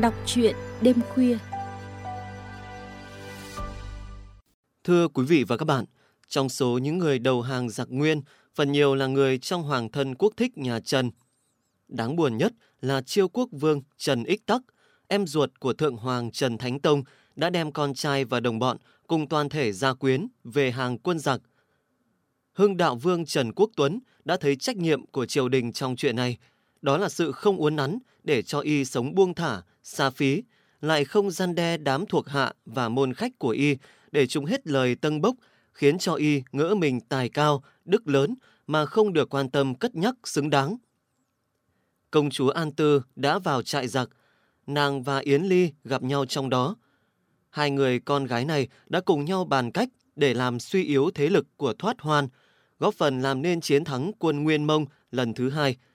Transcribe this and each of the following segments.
Đọc truyện đêm khuya. Thưa quý vị và các bạn, trong số những người đầu hàng giặc Nguyên, phần nhiều là người trong hoàng thân quốc thích nhà Trần. Đáng buồn nhất là Chiêu Quốc Vương Trần Ích Tắc, em ruột của Thượng Hoàng Trần Thánh Tông, đã đem con trai và đồng bọn cùng toàn thể gia quyến về hàng quân giặc. Hưng đạo vương Trần Quốc Tuấn đã thấy trách nhiệm của triều đình trong chuyện này, đó là sự không uốn nắn để cho y sống buông thả, xa phí, lại không gian đe đám thuộc hạ và môn khách của y để chúng hết lời tân bốc, khiến cho y ngỡ mình tài cao, đức lớn mà không được quan tâm cất nhắc xứng đáng. Công chúa An Tư đã vào trại giặc, nàng và Yến Ly gặp nhau trong đó. Hai người con gái này đã cùng nhau bàn cách để làm suy yếu thế lực của Thoát Hoan, góp phần làm nên chiến thắng quân Nguyên Mông lần thứ hai –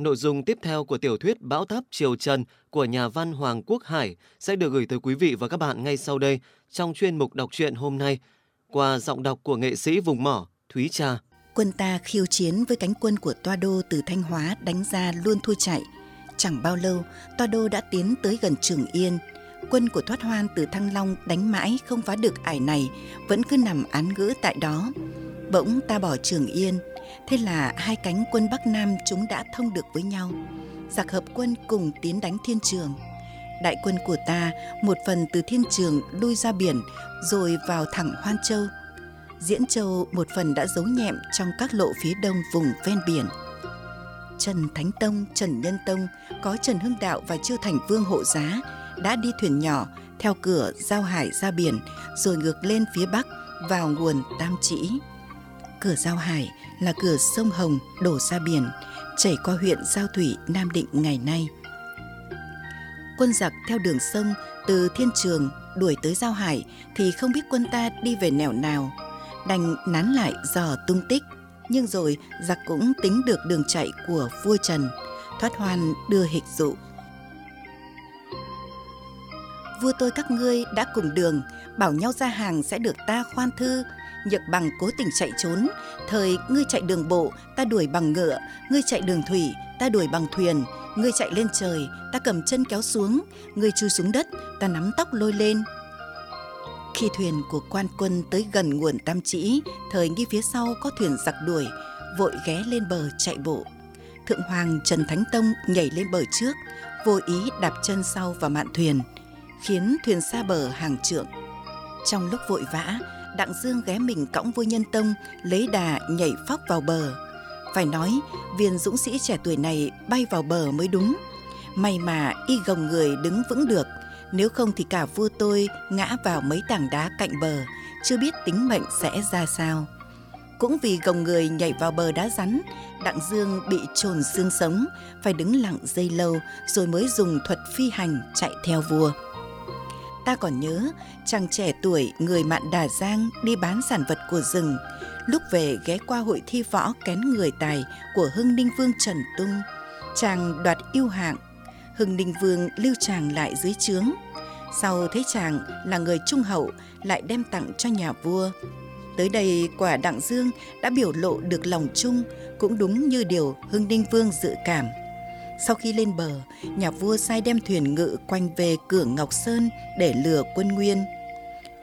Nội dung tiếp theo của tiểu thuyết Bão táp Triều Trần của nhà văn Hoàng Quốc Hải sẽ được gửi tới quý vị và các bạn ngay sau đây trong chuyên mục đọc truyện hôm nay qua giọng đọc của nghệ sĩ vùng mỏ Thúy Trà. Quân ta khiêu chiến với cánh quân của Toa Đô từ Thanh Hóa đánh ra luôn thua chạy. Chẳng bao lâu, Toa Đô đã tiến tới gần Trường Yên. Quân của Thoát Hoan từ Thăng Long đánh mãi không phá được ải này, vẫn cứ nằm án ngữ tại đó. Bỗng ta bỏ Trường Yên, Thế là hai cánh quân Bắc Nam chúng đã thông được với nhau. Giặc hợp quân cùng tiến đánh thiên trường. Đại quân của ta một phần từ thiên trường lui ra biển rồi vào thẳng Hoan Châu. Diễn Châu một phần đã giấu nhẹm trong các lộ phía đông vùng ven biển. Trần Thánh Tông, Trần Nhân Tông có Trần Hưng Đạo và Chiêu Thành Vương hộ giá đã đi thuyền nhỏ theo cửa giao hải ra biển rồi ngược lên phía bắc vào nguồn Tam Chỉ. Cửa giao hải là cửa sông Hồng đổ ra biển, chảy qua huyện Giao Thủy, Nam Định ngày nay. Quân giặc theo đường sông từ Thiên Trường đuổi tới Giao Hải thì không biết quân ta đi về nẻo nào, đành nán lại dò tung tích. Nhưng rồi giặc cũng tính được đường chạy của vua Trần, thoát hoan đưa hịch dụ. Vua tôi các ngươi đã cùng đường, bảo nhau ra hàng sẽ được ta khoan thư, Nhật bằng cố tình chạy trốn, thời ngươi chạy đường bộ, ta đuổi bằng ngựa, ngươi chạy đường thủy, ta đuổi bằng thuyền, ngươi chạy lên trời, ta cầm chân kéo xuống, ngươi chui xuống đất, ta nắm tóc lôi lên. Khi thuyền của quan quân tới gần nguồn Tam Chỉ, thời nghi phía sau có thuyền giặc đuổi, vội ghé lên bờ chạy bộ. Thượng Hoàng Trần Thánh Tông nhảy lên bờ trước, vô ý đạp chân sau vào mạn thuyền, khiến thuyền xa bờ hàng trượng. Trong lúc vội vã, Đặng Dương ghé mình cõng vua nhân tông, lấy đà nhảy phóc vào bờ. Phải nói, viên dũng sĩ trẻ tuổi này bay vào bờ mới đúng. May mà y gồng người đứng vững được, nếu không thì cả vua tôi ngã vào mấy tảng đá cạnh bờ, chưa biết tính mệnh sẽ ra sao. Cũng vì gồng người nhảy vào bờ đá rắn, Đặng Dương bị trồn xương sống, phải đứng lặng dây lâu rồi mới dùng thuật phi hành chạy theo vua ta còn nhớ, chàng trẻ tuổi, người mạn Đà Giang đi bán sản vật của rừng. Lúc về ghé qua hội thi võ kén người tài của Hưng Ninh Vương Trần Tung. Chàng đoạt yêu hạng. Hưng Ninh Vương lưu chàng lại dưới trướng. Sau thấy chàng là người trung hậu, lại đem tặng cho nhà vua. Tới đây quả Đặng Dương đã biểu lộ được lòng chung cũng đúng như điều Hưng Ninh Vương dự cảm – sau khi lên bờ, nhà vua sai đem thuyền ngự quanh về cửa Ngọc Sơn để lừa quân Nguyên.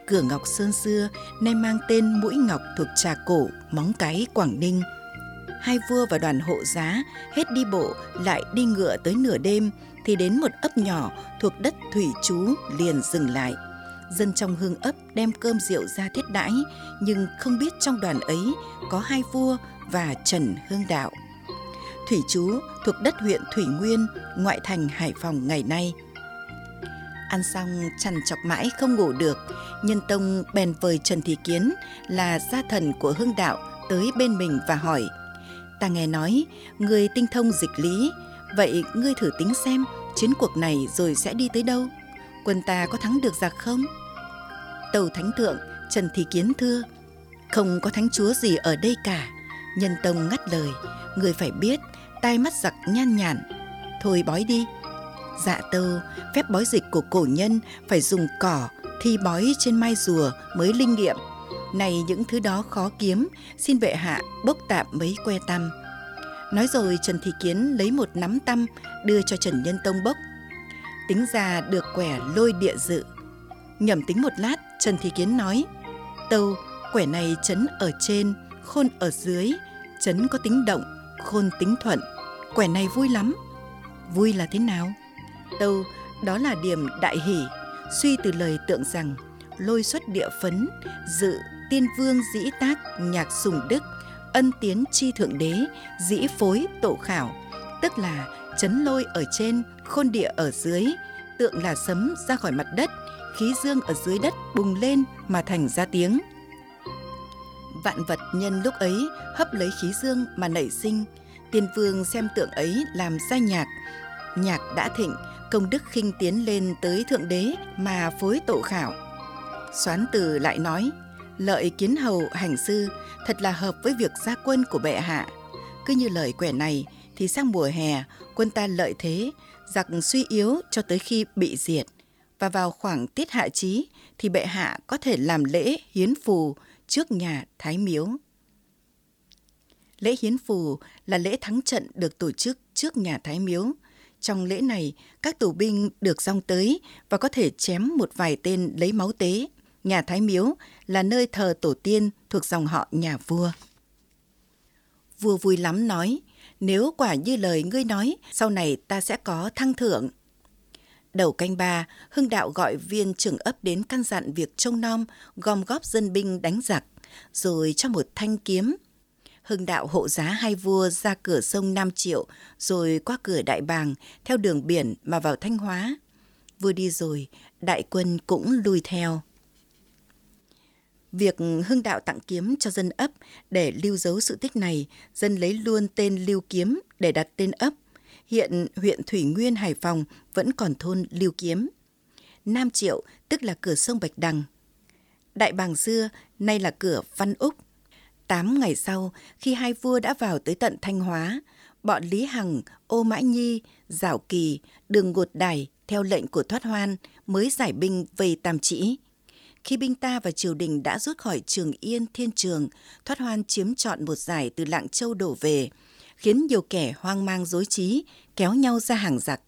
Cửa Ngọc Sơn xưa nay mang tên Mũi Ngọc thuộc Trà Cổ, Móng Cái, Quảng Ninh. Hai vua và đoàn hộ giá hết đi bộ lại đi ngựa tới nửa đêm thì đến một ấp nhỏ thuộc đất Thủy Chú liền dừng lại. Dân trong hương ấp đem cơm rượu ra thiết đãi nhưng không biết trong đoàn ấy có hai vua và Trần Hương Đạo. Thủy Chú thuộc đất huyện Thủy Nguyên, ngoại thành Hải Phòng ngày nay. Ăn xong chằn chọc mãi không ngủ được, nhân tông bèn vời Trần Thị Kiến là gia thần của hương đạo tới bên mình và hỏi Ta nghe nói, người tinh thông dịch lý, vậy ngươi thử tính xem chiến cuộc này rồi sẽ đi tới đâu? Quân ta có thắng được giặc không? Tàu Thánh Thượng, Trần Thị Kiến thưa, không có thánh chúa gì ở đây cả. Nhân Tông ngắt lời, người phải biết tai mắt giặc nhan nhản. Thôi bói đi. Dạ tâu phép bói dịch của cổ nhân phải dùng cỏ thi bói trên mai rùa mới linh nghiệm. Này những thứ đó khó kiếm xin vệ hạ bốc tạm mấy que tăm. Nói rồi trần thị kiến lấy một nắm tăm đưa cho trần nhân tông bốc. Tính ra được quẻ lôi địa dự. Nhẩm tính một lát, Trần Thị Kiến nói, Tâu, quẻ này chấn ở trên, khôn ở dưới, chấn có tính động, khôn tính thuận. Quẻ này vui lắm. Vui là thế nào? Tâu, đó là điểm đại hỷ, suy từ lời tượng rằng lôi xuất địa phấn, dự tiên vương dĩ tác nhạc sùng đức, ân tiến chi thượng đế, dĩ phối tổ khảo, tức là chấn lôi ở trên, khôn địa ở dưới, tượng là sấm ra khỏi mặt đất, khí dương ở dưới đất bùng lên mà thành ra tiếng. Vạn vật nhân lúc ấy hấp lấy khí dương mà nảy sinh, tiên vương xem tượng ấy làm ra nhạc. Nhạc đã thịnh, công đức khinh tiến lên tới thượng đế mà phối tổ khảo. Soán từ lại nói, lợi kiến hầu hành sư thật là hợp với việc gia quân của bệ hạ. Cứ như lời quẻ này thì sang mùa hè quân ta lợi thế, giặc suy yếu cho tới khi bị diệt. Và vào khoảng tiết hạ chí thì bệ hạ có thể làm lễ hiến phù trước nhà Thái Miếu. Lễ hiến phù là lễ thắng trận được tổ chức trước nhà Thái Miếu. Trong lễ này, các tù binh được dòng tới và có thể chém một vài tên lấy máu tế. Nhà Thái Miếu là nơi thờ tổ tiên thuộc dòng họ nhà vua. Vua vui lắm nói, nếu quả như lời ngươi nói, sau này ta sẽ có thăng thưởng. Đầu canh ba, Hưng Đạo gọi viên trưởng ấp đến căn dặn việc trông nom, gom góp dân binh đánh giặc, rồi cho một thanh kiếm. Hưng Đạo hộ giá hai vua ra cửa sông Nam Triệu, rồi qua cửa Đại Bàng, theo đường biển mà vào Thanh Hóa. vừa đi rồi, đại quân cũng lui theo. Việc Hưng Đạo tặng kiếm cho dân ấp để lưu dấu sự tích này, dân lấy luôn tên Lưu Kiếm để đặt tên ấp. Hiện huyện Thủy Nguyên, Hải Phòng vẫn còn thôn Lưu Kiếm. Nam Triệu tức là cửa sông Bạch Đằng. Đại Bàng xưa nay là cửa Văn Úc. Tám ngày sau, khi hai vua đã vào tới tận Thanh Hóa, bọn Lý Hằng, Ô Mã Nhi, Giảo Kỳ, Đường ngột Đài theo lệnh của Thoát Hoan mới giải binh vây Tam Chỉ khi binh ta và triều đình đã rút khỏi Trường Yên, Thiên Trường, thoát hoan chiếm trọn một giải từ Lạng Châu đổ về, khiến nhiều kẻ hoang mang dối trí, kéo nhau ra hàng giặc.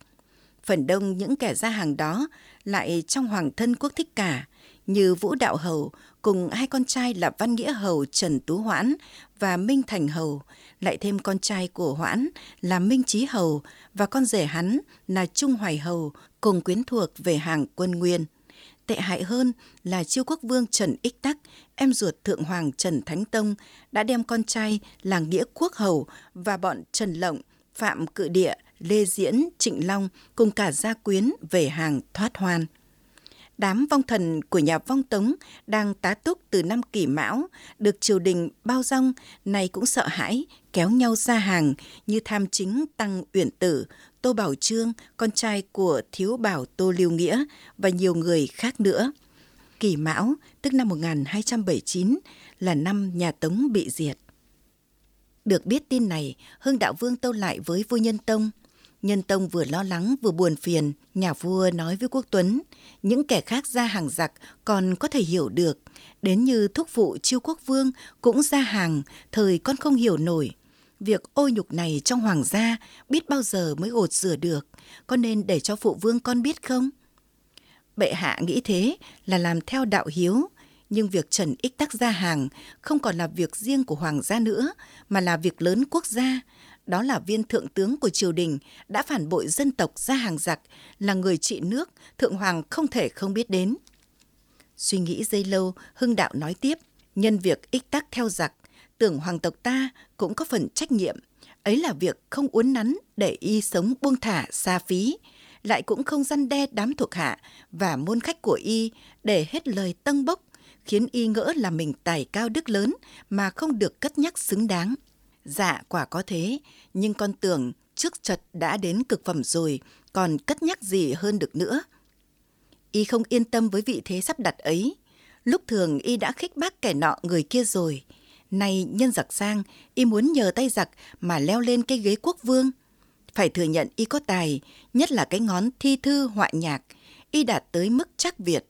Phần đông những kẻ ra hàng đó lại trong hoàng thân quốc thích cả, như Vũ Đạo Hầu cùng hai con trai là Văn Nghĩa Hầu Trần Tú Hoãn và Minh Thành Hầu, lại thêm con trai của Hoãn là Minh Trí Hầu và con rể hắn là Trung Hoài Hầu cùng quyến thuộc về hàng quân Nguyên. Tệ hại hơn là chiêu quốc vương Trần Ích Tắc, em ruột Thượng Hoàng Trần Thánh Tông, đã đem con trai là Nghĩa Quốc Hầu và bọn Trần Lộng, Phạm Cự Địa, Lê Diễn, Trịnh Long cùng cả gia quyến về hàng thoát hoan. Đám vong thần của nhà vong tống đang tá túc từ năm kỷ mão, được triều đình bao rong, này cũng sợ hãi, kéo nhau ra hàng như tham chính tăng uyển tử, Tô Bảo Trương, con trai của thiếu bảo Tô Lưu Nghĩa và nhiều người khác nữa. Kỷ Mão, tức năm 1279, là năm nhà Tống bị diệt. Được biết tin này, Hưng Đạo Vương tâu lại với vua Nhân Tông. Nhân Tông vừa lo lắng vừa buồn phiền, nhà vua nói với Quốc Tuấn, những kẻ khác ra hàng giặc còn có thể hiểu được, đến như thúc phụ chiêu quốc vương cũng ra hàng, thời con không hiểu nổi việc ô nhục này trong hoàng gia biết bao giờ mới gột rửa được, có nên để cho phụ vương con biết không? Bệ hạ nghĩ thế là làm theo đạo hiếu, nhưng việc Trần Ích Tắc ra hàng không còn là việc riêng của hoàng gia nữa, mà là việc lớn quốc gia. Đó là viên thượng tướng của triều đình đã phản bội dân tộc ra hàng giặc, là người trị nước, thượng hoàng không thể không biết đến. Suy nghĩ dây lâu, Hưng Đạo nói tiếp, nhân việc ích tắc theo giặc, tưởng hoàng tộc ta cũng có phần trách nhiệm. Ấy là việc không uốn nắn để y sống buông thả xa phí, lại cũng không răn đe đám thuộc hạ và môn khách của y để hết lời tâng bốc, khiến y ngỡ là mình tài cao đức lớn mà không được cất nhắc xứng đáng. Dạ quả có thế, nhưng con tưởng trước chật đã đến cực phẩm rồi, còn cất nhắc gì hơn được nữa. Y không yên tâm với vị thế sắp đặt ấy. Lúc thường y đã khích bác kẻ nọ người kia rồi, Nay nhân giặc sang, y muốn nhờ tay giặc mà leo lên cái ghế quốc vương. Phải thừa nhận y có tài, nhất là cái ngón thi thư họa nhạc, y đạt tới mức chắc Việt.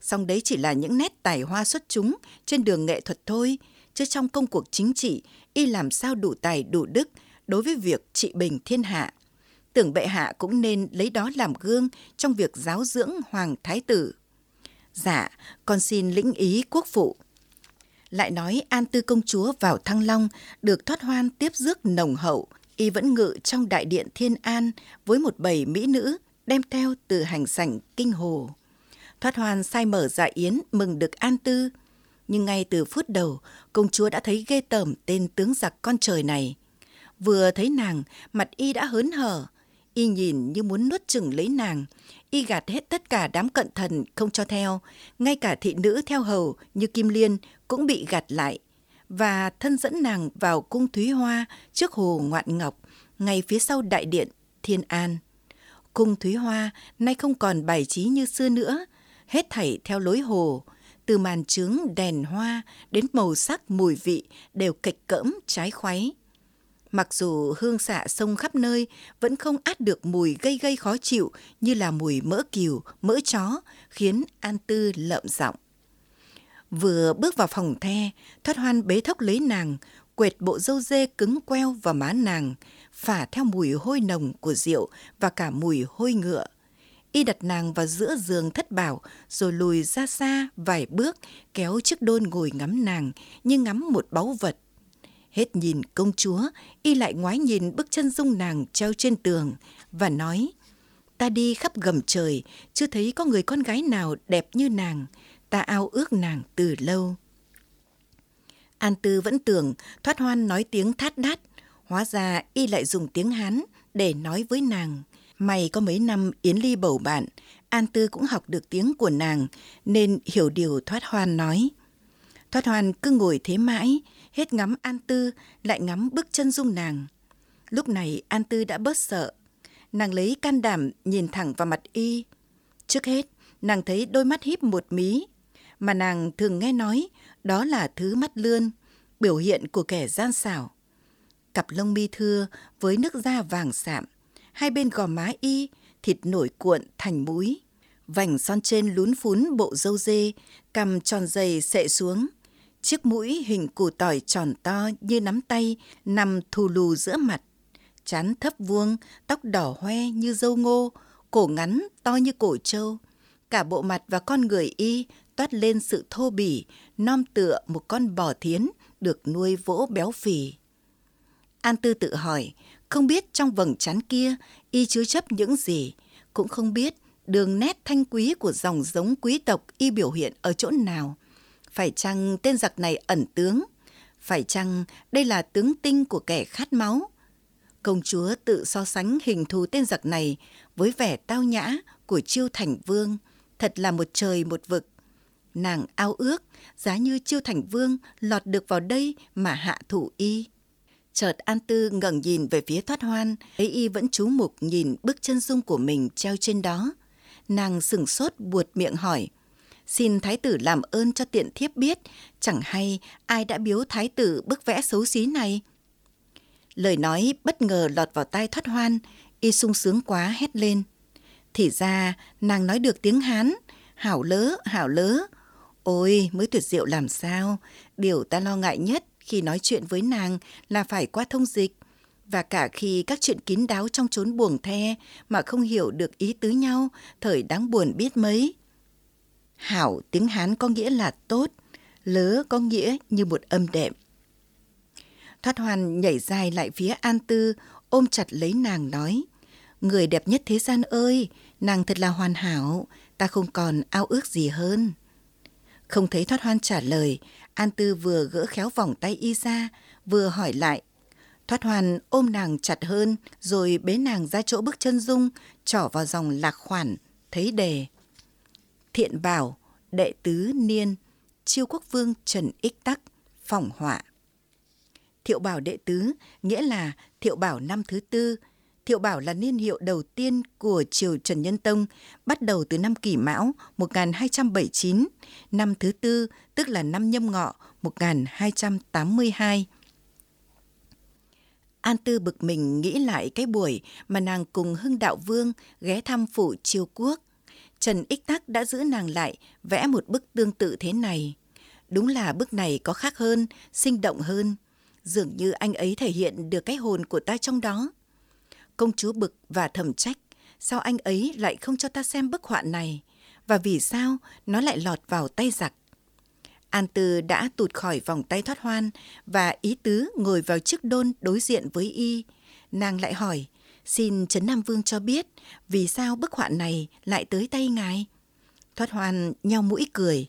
Song đấy chỉ là những nét tài hoa xuất chúng trên đường nghệ thuật thôi, chứ trong công cuộc chính trị, y làm sao đủ tài đủ đức đối với việc trị bình thiên hạ. tưởng bệ hạ cũng nên lấy đó làm gương trong việc giáo dưỡng hoàng thái tử. Dạ, con xin lĩnh ý quốc phụ. Lại nói An Tư công chúa vào Thăng Long được thoát hoan tiếp rước nồng hậu, y vẫn ngự trong đại điện Thiên An với một bầy mỹ nữ đem theo từ hành sảnh kinh hồ. Thoát hoan sai mở dạ yến mừng được An Tư, nhưng ngay từ phút đầu, công chúa đã thấy ghê tởm tên tướng giặc con trời này. Vừa thấy nàng, mặt y đã hớn hở, y nhìn như muốn nuốt chừng lấy nàng, y gạt hết tất cả đám cận thần không cho theo, ngay cả thị nữ theo hầu như Kim Liên cũng bị gạt lại, và thân dẫn nàng vào cung Thúy Hoa trước hồ Ngoạn Ngọc, ngay phía sau đại điện Thiên An. Cung Thúy Hoa nay không còn bài trí như xưa nữa, hết thảy theo lối hồ, từ màn trướng đèn hoa đến màu sắc mùi vị đều kịch cỡm trái khoáy. Mặc dù hương xạ sông khắp nơi vẫn không át được mùi gây gây khó chịu như là mùi mỡ cừu, mỡ chó, khiến An Tư lợm giọng. Vừa bước vào phòng the, thoát hoan bế thốc lấy nàng, quệt bộ dâu dê cứng queo vào má nàng, phả theo mùi hôi nồng của rượu và cả mùi hôi ngựa. Y đặt nàng vào giữa giường thất bảo, rồi lùi ra xa vài bước, kéo chiếc đôn ngồi ngắm nàng như ngắm một báu vật. Hết nhìn công chúa, y lại ngoái nhìn bức chân dung nàng treo trên tường và nói Ta đi khắp gầm trời, chưa thấy có người con gái nào đẹp như nàng, ta ao ước nàng từ lâu. An Tư vẫn tưởng thoát hoan nói tiếng thát đát, hóa ra y lại dùng tiếng Hán để nói với nàng. May có mấy năm Yến Ly bầu bạn, An Tư cũng học được tiếng của nàng, nên hiểu điều Thoát Hoan nói. Thoát Hoan cứ ngồi thế mãi, hết ngắm An Tư, lại ngắm bước chân dung nàng. Lúc này An Tư đã bớt sợ. Nàng lấy can đảm nhìn thẳng vào mặt y. Trước hết, nàng thấy đôi mắt híp một mí, mà nàng thường nghe nói đó là thứ mắt lươn, biểu hiện của kẻ gian xảo. Cặp lông mi thưa với nước da vàng sạm, hai bên gò má y, thịt nổi cuộn thành múi. Vành son trên lún phún bộ dâu dê, cằm tròn dày sệ xuống. Chiếc mũi hình củ tỏi tròn to như nắm tay nằm thù lù giữa mặt. Chán thấp vuông, tóc đỏ hoe như dâu ngô, cổ ngắn to như cổ trâu. Cả bộ mặt và con người y toát lên sự thô bỉ, non tựa một con bò thiến được nuôi vỗ béo phì. An Tư tự hỏi, không biết trong vầng trán kia y chứa chấp những gì, cũng không biết đường nét thanh quý của dòng giống quý tộc y biểu hiện ở chỗ nào. Phải chăng tên giặc này ẩn tướng? Phải chăng đây là tướng tinh của kẻ khát máu? Công chúa tự so sánh hình thù tên giặc này với vẻ tao nhã của Chiêu Thành Vương, thật là một trời một vực. Nàng ao ước, giá như Chiêu Thành Vương lọt được vào đây mà hạ thủ y. Chợt An Tư ngẩng nhìn về phía thoát hoan, thấy y vẫn chú mục nhìn bức chân dung của mình treo trên đó. Nàng sừng sốt buột miệng hỏi, xin thái tử làm ơn cho tiện thiếp biết, chẳng hay ai đã biếu thái tử bức vẽ xấu xí này. Lời nói bất ngờ lọt vào tai thoát hoan, y sung sướng quá hét lên. Thì ra nàng nói được tiếng Hán, hảo lớ, hảo lớ. Ôi, mới tuyệt diệu làm sao, điều ta lo ngại nhất khi nói chuyện với nàng là phải qua thông dịch. Và cả khi các chuyện kín đáo trong chốn buồng the mà không hiểu được ý tứ nhau thời đáng buồn biết mấy. Hảo tiếng hán có nghĩa là tốt lớ có nghĩa như một âm đệm. Thoát hoàn nhảy dài lại phía an tư ôm chặt lấy nàng nói người đẹp nhất thế gian ơi nàng thật là hoàn hảo ta không còn ao ước gì hơn không thấy thoát hoan trả lời An Tư vừa gỡ khéo vòng tay y ra, vừa hỏi lại. Thoát hoan ôm nàng chặt hơn, rồi bế nàng ra chỗ bức chân dung, trỏ vào dòng lạc khoản, thấy đề. Thiện bảo, đệ tứ niên, chiêu quốc vương Trần Ích Tắc, phỏng họa. Thiệu bảo đệ tứ nghĩa là thiệu bảo năm thứ tư. Thiệu bảo là niên hiệu đầu tiên của triều Trần Nhân Tông, bắt đầu từ năm Kỷ Mão 1279, năm thứ tư tức là năm nhâm ngọ 1282. An Tư bực mình nghĩ lại cái buổi mà nàng cùng Hưng Đạo Vương ghé thăm phủ triều quốc. Trần Ích Tắc đã giữ nàng lại vẽ một bức tương tự thế này. Đúng là bức này có khác hơn, sinh động hơn. Dường như anh ấy thể hiện được cái hồn của ta trong đó. Công chúa bực và thầm trách, sao anh ấy lại không cho ta xem bức họa này? Và vì sao nó lại lọt vào tay giặc? An Tư đã tụt khỏi vòng tay thoát hoan và ý tứ ngồi vào chiếc đôn đối diện với y. Nàng lại hỏi, xin Trấn Nam Vương cho biết vì sao bức họa này lại tới tay ngài? Thoát hoan nhau mũi cười.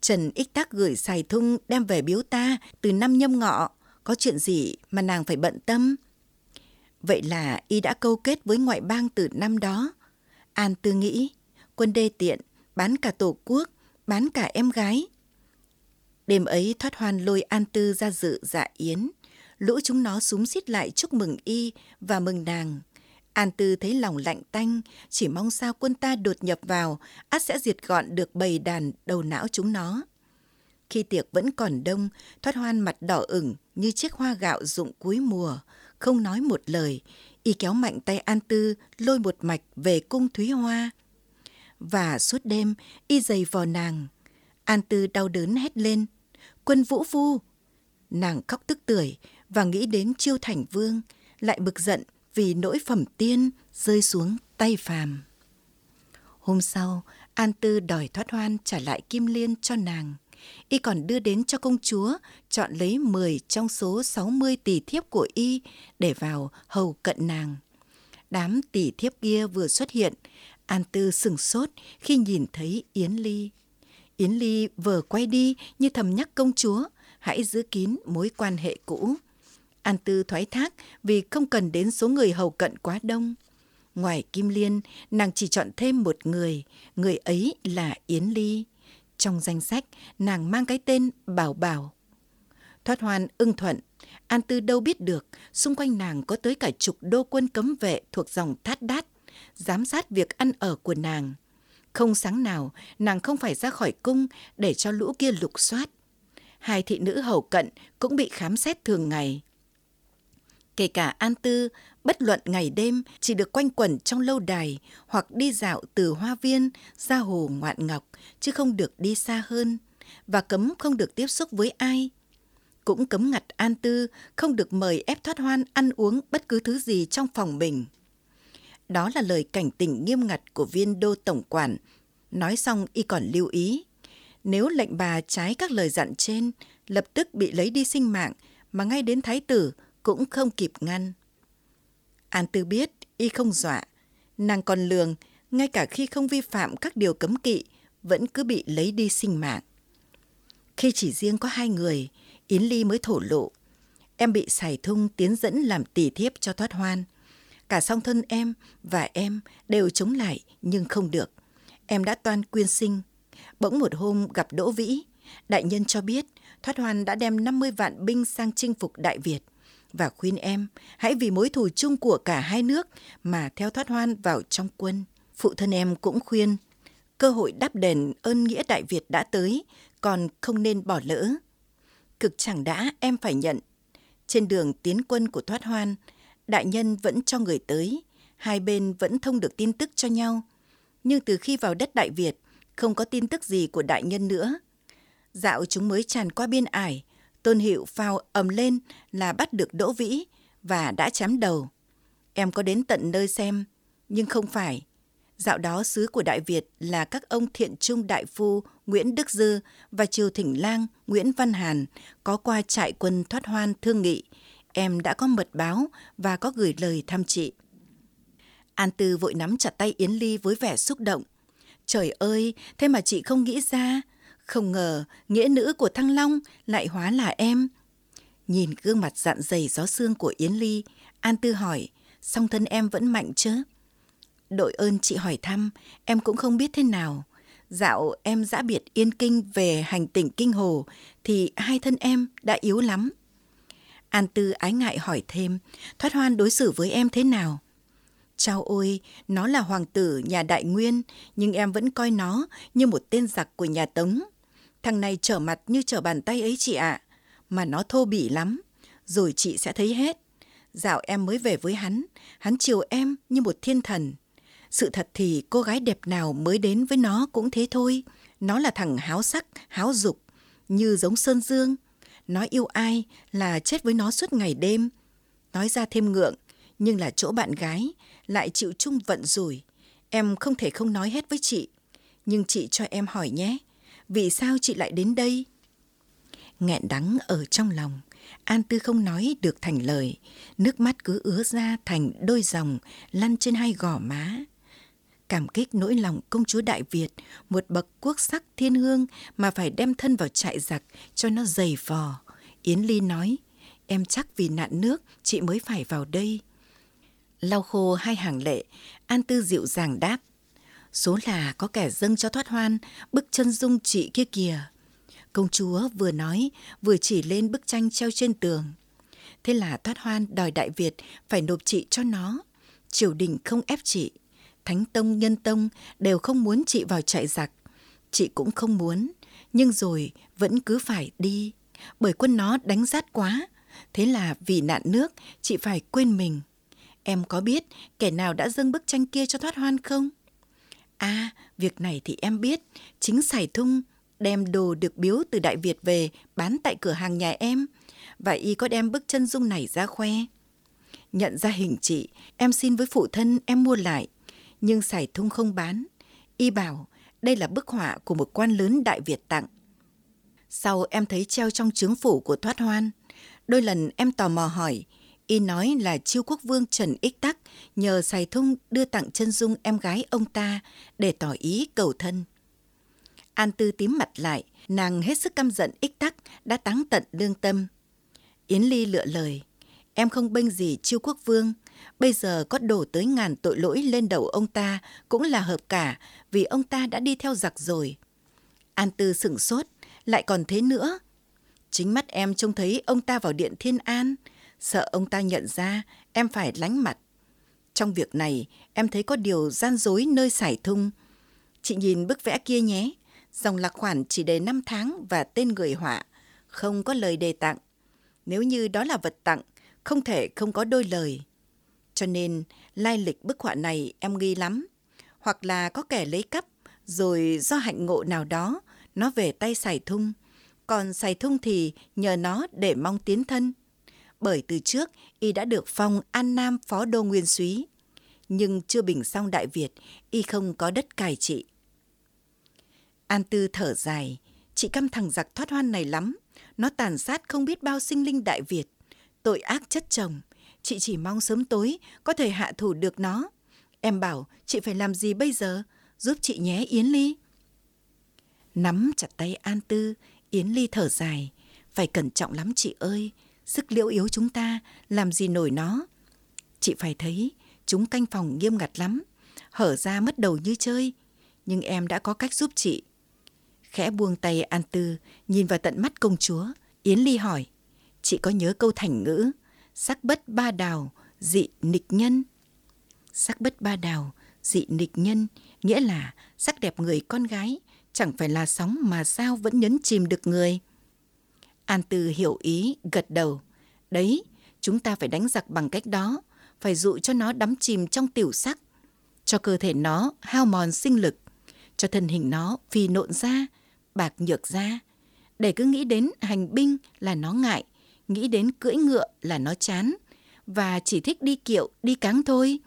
Trần Ích Tắc gửi sài thung đem về biếu ta từ năm nhâm ngọ. Có chuyện gì mà nàng phải bận tâm? Vậy là y đã câu kết với ngoại bang từ năm đó. An Tư nghĩ, quân đê tiện, bán cả tổ quốc, bán cả em gái. Đêm ấy thoát hoan lôi An Tư ra dự dạ yến. Lũ chúng nó súng xít lại chúc mừng y và mừng nàng. An Tư thấy lòng lạnh tanh, chỉ mong sao quân ta đột nhập vào, ắt sẽ diệt gọn được bầy đàn đầu não chúng nó. Khi tiệc vẫn còn đông, thoát hoan mặt đỏ ửng như chiếc hoa gạo rụng cuối mùa, không nói một lời, y kéo mạnh tay An Tư lôi một mạch về cung Thúy Hoa. Và suốt đêm, y giày vò nàng. An Tư đau đớn hét lên, quân vũ phu! Nàng khóc tức tưởi và nghĩ đến chiêu thành vương, lại bực giận vì nỗi phẩm tiên rơi xuống tay phàm. Hôm sau, An Tư đòi thoát hoan trả lại kim liên cho nàng. Y còn đưa đến cho công chúa chọn lấy 10 trong số 60 tỷ thiếp của Y để vào hầu cận nàng. Đám tỷ thiếp kia vừa xuất hiện, An Tư sừng sốt khi nhìn thấy Yến Ly. Yến Ly vừa quay đi như thầm nhắc công chúa, hãy giữ kín mối quan hệ cũ. An Tư thoái thác vì không cần đến số người hầu cận quá đông. Ngoài Kim Liên, nàng chỉ chọn thêm một người, người ấy là Yến Ly. Trong danh sách, nàng mang cái tên Bảo Bảo. Thoát hoan ưng thuận, An Tư đâu biết được, xung quanh nàng có tới cả chục đô quân cấm vệ thuộc dòng thát đát, giám sát việc ăn ở của nàng. Không sáng nào, nàng không phải ra khỏi cung để cho lũ kia lục soát. Hai thị nữ hầu cận cũng bị khám xét thường ngày. Kể cả An Tư, bất luận ngày đêm chỉ được quanh quẩn trong lâu đài hoặc đi dạo từ hoa viên ra hồ ngoạn ngọc, chứ không được đi xa hơn, và cấm không được tiếp xúc với ai. Cũng cấm ngặt An Tư không được mời ép thoát hoan ăn uống bất cứ thứ gì trong phòng mình. Đó là lời cảnh tỉnh nghiêm ngặt của viên đô tổng quản. Nói xong y còn lưu ý. Nếu lệnh bà trái các lời dặn trên, lập tức bị lấy đi sinh mạng, mà ngay đến thái tử cũng không kịp ngăn. An Tư biết y không dọa, nàng còn lường, ngay cả khi không vi phạm các điều cấm kỵ, vẫn cứ bị lấy đi sinh mạng. Khi chỉ riêng có hai người, Yến Ly mới thổ lộ. Em bị xài thung tiến dẫn làm tỷ thiếp cho thoát hoan. Cả song thân em và em đều chống lại nhưng không được. Em đã toan quyên sinh. Bỗng một hôm gặp Đỗ Vĩ, đại nhân cho biết thoát hoan đã đem 50 vạn binh sang chinh phục Đại Việt và khuyên em hãy vì mối thù chung của cả hai nước mà theo thoát hoan vào trong quân. Phụ thân em cũng khuyên, cơ hội đáp đền ơn nghĩa Đại Việt đã tới, còn không nên bỏ lỡ. Cực chẳng đã em phải nhận. Trên đường tiến quân của thoát hoan, đại nhân vẫn cho người tới, hai bên vẫn thông được tin tức cho nhau. Nhưng từ khi vào đất Đại Việt, không có tin tức gì của đại nhân nữa. Dạo chúng mới tràn qua biên ải, Tôn Hiệu phao ầm lên là bắt được Đỗ Vĩ và đã chém đầu. Em có đến tận nơi xem, nhưng không phải. Dạo đó sứ của Đại Việt là các ông thiện trung đại phu Nguyễn Đức Dư và Triều Thỉnh Lang Nguyễn Văn Hàn có qua trại quân thoát hoan thương nghị. Em đã có mật báo và có gửi lời thăm chị. An Tư vội nắm chặt tay Yến Ly với vẻ xúc động. Trời ơi, thế mà chị không nghĩ ra, không ngờ, nghĩa nữ của Thăng Long lại hóa là em. Nhìn gương mặt dạn dày gió xương của Yến Ly, An Tư hỏi, song thân em vẫn mạnh chứ? Đội ơn chị hỏi thăm, em cũng không biết thế nào. Dạo em giã biệt yên kinh về hành tỉnh Kinh Hồ, thì hai thân em đã yếu lắm. An Tư ái ngại hỏi thêm, thoát hoan đối xử với em thế nào? Chao ôi, nó là hoàng tử nhà đại nguyên, nhưng em vẫn coi nó như một tên giặc của nhà Tống. Thằng này trở mặt như trở bàn tay ấy chị ạ. Mà nó thô bỉ lắm. Rồi chị sẽ thấy hết. Dạo em mới về với hắn. Hắn chiều em như một thiên thần. Sự thật thì cô gái đẹp nào mới đến với nó cũng thế thôi. Nó là thằng háo sắc, háo dục. Như giống Sơn Dương. Nó yêu ai là chết với nó suốt ngày đêm. Nói ra thêm ngượng. nhưng là chỗ bạn gái, lại chịu chung vận rủi. Em không thể không nói hết với chị. Nhưng chị cho em hỏi nhé, vì sao chị lại đến đây? Nghẹn đắng ở trong lòng, An Tư không nói được thành lời, nước mắt cứ ứa ra thành đôi dòng lăn trên hai gò má. Cảm kích nỗi lòng công chúa Đại Việt, một bậc quốc sắc thiên hương mà phải đem thân vào trại giặc cho nó dày vò. Yến Ly nói, em chắc vì nạn nước chị mới phải vào đây. Lau khô hai hàng lệ, An Tư dịu dàng đáp. Số là có kẻ dâng cho thoát hoan, bức chân dung chị kia kìa. Công chúa vừa nói, vừa chỉ lên bức tranh treo trên tường. Thế là thoát hoan đòi Đại Việt phải nộp chị cho nó. Triều đình không ép chị. Thánh Tông, Nhân Tông đều không muốn chị vào trại giặc. Chị cũng không muốn, nhưng rồi vẫn cứ phải đi. Bởi quân nó đánh rát quá. Thế là vì nạn nước, chị phải quên mình. Em có biết kẻ nào đã dâng bức tranh kia cho thoát hoan không? À, việc này thì em biết. Chính Sải Thung đem đồ được biếu từ Đại Việt về bán tại cửa hàng nhà em. Và y có đem bức chân dung này ra khoe. Nhận ra hình chị, em xin với phụ thân em mua lại. Nhưng Sải Thung không bán. Y bảo đây là bức họa của một quan lớn Đại Việt tặng. Sau em thấy treo trong trướng phủ của Thoát Hoan. Đôi lần em tò mò hỏi, y nói là chiêu quốc vương Trần Ích Tắc nhờ Sài Thung đưa tặng chân dung em gái ông ta để tỏ ý cầu thân. An Tư tím mặt lại, nàng hết sức căm giận Ích Tắc đã táng tận lương tâm. Yến Ly lựa lời, em không bênh gì chiêu quốc vương, bây giờ có đổ tới ngàn tội lỗi lên đầu ông ta cũng là hợp cả vì ông ta đã đi theo giặc rồi. An Tư sửng sốt, lại còn thế nữa. Chính mắt em trông thấy ông ta vào điện Thiên An, sợ ông ta nhận ra em phải lánh mặt. Trong việc này, em thấy có điều gian dối nơi sải thung. Chị nhìn bức vẽ kia nhé, dòng lạc khoản chỉ đầy năm tháng và tên người họa, không có lời đề tặng. Nếu như đó là vật tặng, không thể không có đôi lời. Cho nên, lai lịch bức họa này em nghi lắm. Hoặc là có kẻ lấy cắp, rồi do hạnh ngộ nào đó, nó về tay sài thung. Còn sài thung thì nhờ nó để mong tiến thân bởi từ trước y đã được phong An Nam Phó Đô Nguyên Súy. Nhưng chưa bình xong Đại Việt, y không có đất cai trị. An Tư thở dài, chị căm thằng giặc thoát hoan này lắm. Nó tàn sát không biết bao sinh linh Đại Việt. Tội ác chất chồng, chị chỉ mong sớm tối có thể hạ thủ được nó. Em bảo chị phải làm gì bây giờ? Giúp chị nhé Yến Ly. Nắm chặt tay An Tư, Yến Ly thở dài. Phải cẩn trọng lắm chị ơi, sức liễu yếu chúng ta làm gì nổi nó. Chị phải thấy chúng canh phòng nghiêm ngặt lắm, hở ra mất đầu như chơi, nhưng em đã có cách giúp chị. Khẽ buông tay An Tư, nhìn vào tận mắt công chúa, Yến Ly hỏi, chị có nhớ câu thành ngữ, sắc bất ba đào, dị nịch nhân. Sắc bất ba đào, dị nịch nhân, nghĩa là sắc đẹp người con gái, chẳng phải là sóng mà sao vẫn nhấn chìm được người. An Tư hiểu ý, gật đầu. Đấy, chúng ta phải đánh giặc bằng cách đó, phải dụ cho nó đắm chìm trong tiểu sắc, cho cơ thể nó hao mòn sinh lực, cho thân hình nó phì nộn ra, bạc nhược ra. Để cứ nghĩ đến hành binh là nó ngại, nghĩ đến cưỡi ngựa là nó chán, và chỉ thích đi kiệu, đi cáng thôi.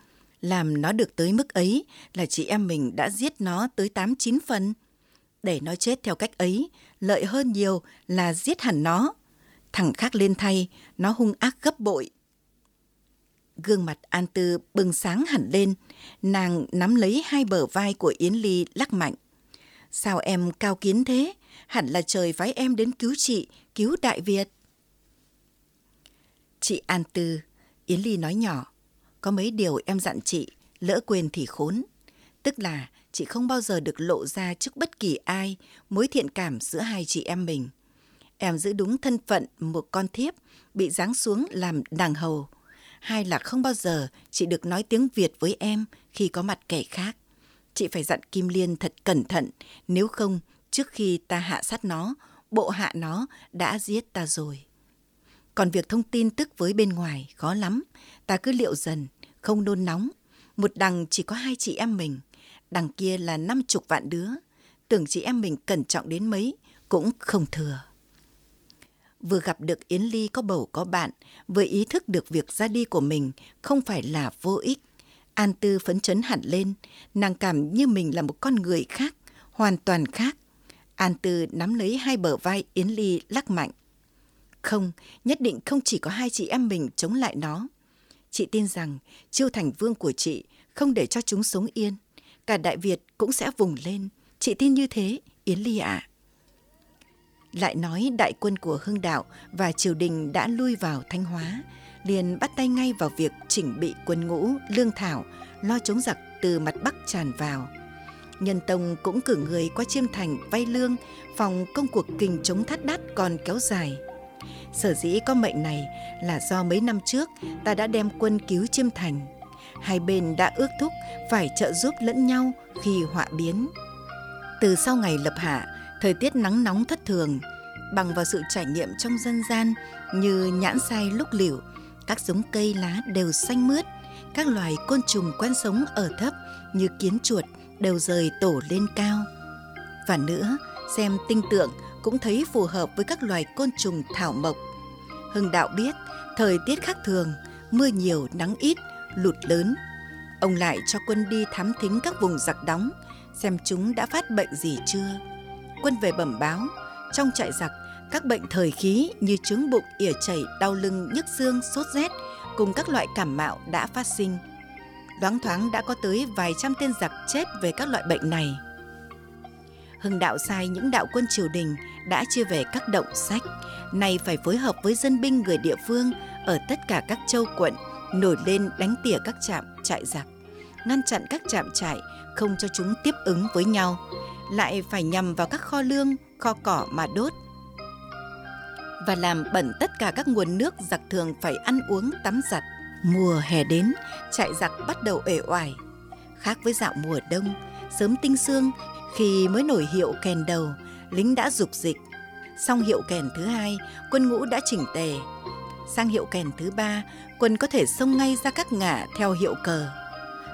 Làm nó được tới mức ấy là chị em mình đã giết nó tới tám chín phần. Để nó chết theo cách ấy lợi hơn nhiều là giết hẳn nó. Thằng khác lên thay, nó hung ác gấp bội. Gương mặt An Tư bừng sáng hẳn lên, nàng nắm lấy hai bờ vai của Yến Ly lắc mạnh. Sao em cao kiến thế? Hẳn là trời phái em đến cứu chị, cứu Đại Việt. Chị An Tư, Yến Ly nói nhỏ, có mấy điều em dặn chị, lỡ quên thì khốn. Tức là chị không bao giờ được lộ ra trước bất kỳ ai mối thiện cảm giữa hai chị em mình. Em giữ đúng thân phận một con thiếp bị giáng xuống làm nàng hầu. Hai là không bao giờ chị được nói tiếng Việt với em khi có mặt kẻ khác. Chị phải dặn Kim Liên thật cẩn thận, nếu không trước khi ta hạ sát nó, bộ hạ nó đã giết ta rồi. Còn việc thông tin tức với bên ngoài khó lắm, ta cứ liệu dần, không nôn nóng. Một đằng chỉ có hai chị em mình, đằng kia là năm chục vạn đứa. Tưởng chị em mình cẩn trọng đến mấy, cũng không thừa. vừa gặp được Yến Ly có bầu có bạn, vừa ý thức được việc ra đi của mình không phải là vô ích. An Tư phấn chấn hẳn lên, nàng cảm như mình là một con người khác, hoàn toàn khác. An Tư nắm lấy hai bờ vai Yến Ly lắc mạnh. Không, nhất định không chỉ có hai chị em mình chống lại nó. Chị tin rằng Chiêu Thành Vương của chị không để cho chúng sống yên. Cả Đại Việt cũng sẽ vùng lên. Chị tin như thế, Yến Ly ạ. À. Lại nói đại quân của Hưng Đạo và triều đình đã lui vào Thanh Hóa, liền bắt tay ngay vào việc chỉnh bị quân ngũ, lương thảo, lo chống giặc từ mặt Bắc tràn vào. Nhân Tông cũng cử người qua Chiêm Thành vay lương, phòng công cuộc kình chống thắt đắt còn kéo dài. Sở dĩ có mệnh này là do mấy năm trước ta đã đem quân cứu Chiêm Thành. Hai bên đã ước thúc phải trợ giúp lẫn nhau khi họa biến. Từ sau ngày lập hạ, thời tiết nắng nóng thất thường, bằng vào sự trải nghiệm trong dân gian như nhãn sai lúc liễu, các giống cây lá đều xanh mướt, các loài côn trùng quen sống ở thấp như kiến chuột đều rời tổ lên cao. Và nữa, xem tinh tượng cũng thấy phù hợp với các loài côn trùng thảo mộc. Hưng đạo biết, thời tiết khác thường, mưa nhiều nắng ít, lụt lớn. Ông lại cho quân đi thám thính các vùng giặc đóng, xem chúng đã phát bệnh gì chưa. Quân về bẩm báo, trong trại giặc, các bệnh thời khí như trướng bụng, ỉa chảy, đau lưng, nhức xương, sốt rét cùng các loại cảm mạo đã phát sinh. Loáng thoáng đã có tới vài trăm tên giặc chết về các loại bệnh này. Hưng đạo sai những đạo quân triều đình đã chia về các động sách, nay phải phối hợp với dân binh người địa phương ở tất cả các châu quận nổi lên đánh tỉa các trạm trại giặc, ngăn chặn các trạm trại không cho chúng tiếp ứng với nhau, lại phải nhằm vào các kho lương, kho cỏ mà đốt và làm bẩn tất cả các nguồn nước giặc thường phải ăn uống tắm giặt. Mùa hè đến, trại giặc bắt đầu ể oải. Khác với dạo mùa đông, sớm tinh sương khi mới nổi hiệu kèn đầu, lính đã dục dịch. Xong hiệu kèn thứ hai, quân ngũ đã chỉnh tề. Sang hiệu kèn thứ ba, quân có thể xông ngay ra các ngã theo hiệu cờ.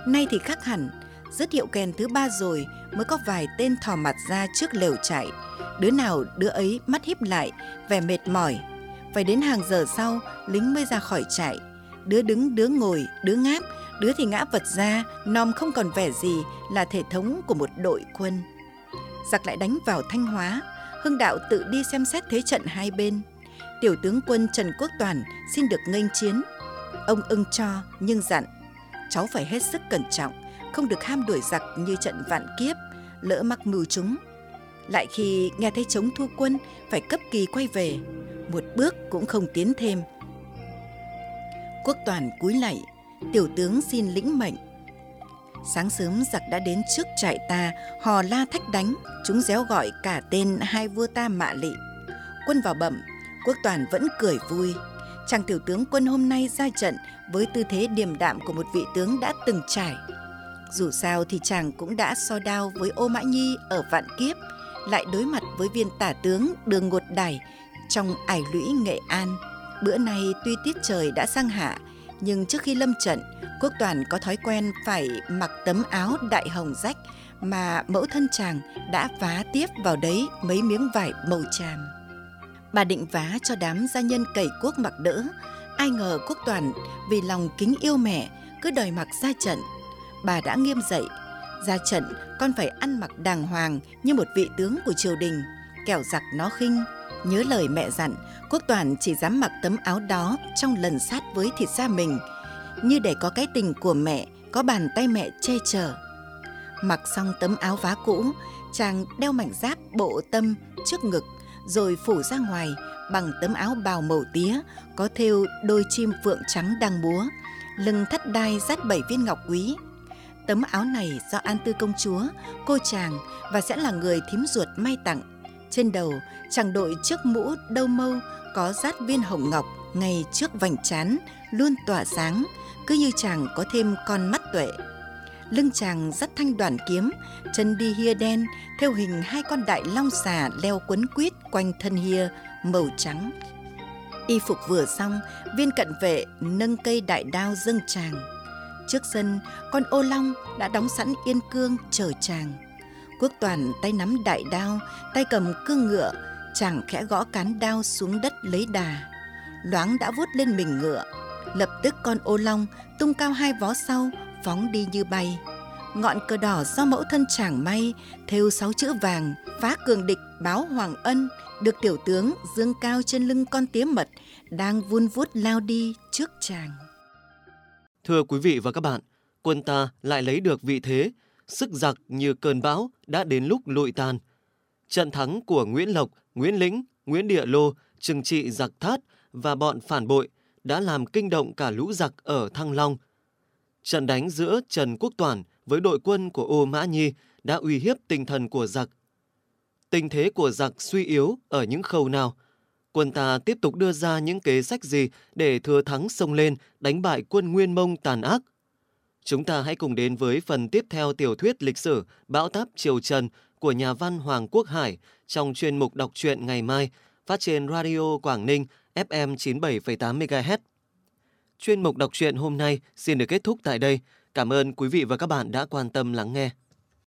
Nay thì khác hẳn, dứt hiệu kèn thứ ba rồi mới có vài tên thò mặt ra trước lều chạy. Đứa nào đứa ấy mắt híp lại, vẻ mệt mỏi. Phải đến hàng giờ sau, lính mới ra khỏi chạy. Đứa đứng, đứa ngồi, đứa ngáp, đứa thì ngã vật ra, nom không còn vẻ gì là thể thống của một đội quân. Giặc lại đánh vào Thanh Hóa, Hưng Đạo tự đi xem xét thế trận hai bên. Tiểu tướng quân Trần Quốc Toàn xin được nghênh chiến. Ông ưng cho nhưng dặn, cháu phải hết sức cẩn trọng, không được ham đuổi giặc như trận vạn kiếp, lỡ mắc mưu chúng. Lại khi nghe thấy chống thua quân phải cấp kỳ quay về, một bước cũng không tiến thêm. Quốc toàn cúi lạy, tiểu tướng xin lĩnh mệnh. Sáng sớm giặc đã đến trước trại ta, hò la thách đánh, chúng réo gọi cả tên hai vua ta mạ lị. Quân vào bẩm, quốc toàn vẫn cười vui. Chàng tiểu tướng quân hôm nay ra trận với tư thế điềm đạm của một vị tướng đã từng trải. Dù sao thì chàng cũng đã so đao với ô mã nhi ở vạn kiếp, lại đối mặt với viên tả tướng đường ngột đài trong ải lũy Nghệ An. Bữa nay tuy tiết trời đã sang hạ, nhưng trước khi lâm trận, Quốc Toàn có thói quen phải mặc tấm áo đại hồng rách mà mẫu thân chàng đã vá tiếp vào đấy mấy miếng vải màu tràm. Bà định vá cho đám gia nhân cẩy quốc mặc đỡ, ai ngờ Quốc Toàn vì lòng kính yêu mẹ cứ đòi mặc ra trận. Bà đã nghiêm dậy, ra trận con phải ăn mặc đàng hoàng như một vị tướng của triều đình, kẻo giặc nó khinh, Nhớ lời mẹ dặn, Quốc Toàn chỉ dám mặc tấm áo đó trong lần sát với thịt da mình, như để có cái tình của mẹ, có bàn tay mẹ che chở. Mặc xong tấm áo vá cũ, chàng đeo mảnh giáp bộ tâm trước ngực, rồi phủ ra ngoài bằng tấm áo bào màu tía, có thêu đôi chim phượng trắng đang búa, lưng thắt đai dắt bảy viên ngọc quý. Tấm áo này do An Tư công chúa, cô chàng và sẽ là người thím ruột may tặng trên đầu, chàng đội chiếc mũ đâu mâu có dát viên hồng ngọc ngay trước vành trán luôn tỏa sáng, cứ như chàng có thêm con mắt tuệ. Lưng chàng dắt thanh đoàn kiếm, chân đi hia đen, theo hình hai con đại long xà leo quấn quýt quanh thân hia màu trắng. Y phục vừa xong, viên cận vệ nâng cây đại đao dâng chàng. Trước sân, con ô long đã đóng sẵn yên cương chờ chàng. Quốc Toàn tay nắm đại đao, tay cầm cương ngựa, chàng khẽ gõ cán đao xuống đất lấy đà. Loáng đã vuốt lên mình ngựa. Lập tức con ô long tung cao hai vó sau, phóng đi như bay. Ngọn cờ đỏ do mẫu thân chàng may, thêu sáu chữ vàng, phá cường địch báo hoàng ân, được tiểu tướng dương cao trên lưng con tía mật, đang vun vút lao đi trước chàng. Thưa quý vị và các bạn, quân ta lại lấy được vị thế, sức giặc như cơn bão đã đến lúc lụi tàn. Trận thắng của Nguyễn Lộc, Nguyễn Lĩnh, Nguyễn Địa Lô, trừng trị giặc thát và bọn phản bội đã làm kinh động cả lũ giặc ở Thăng Long. Trận đánh giữa Trần Quốc Toản với đội quân của Ô Mã Nhi đã uy hiếp tinh thần của giặc. Tình thế của giặc suy yếu ở những khâu nào? Quân ta tiếp tục đưa ra những kế sách gì để thừa thắng sông lên đánh bại quân Nguyên Mông tàn ác? Chúng ta hãy cùng đến với phần tiếp theo tiểu thuyết lịch sử Bão táp Triều Trần của nhà văn Hoàng Quốc Hải trong chuyên mục đọc truyện ngày mai phát trên Radio Quảng Ninh FM 97,8 MHz. Chuyên mục đọc truyện hôm nay xin được kết thúc tại đây. Cảm ơn quý vị và các bạn đã quan tâm lắng nghe.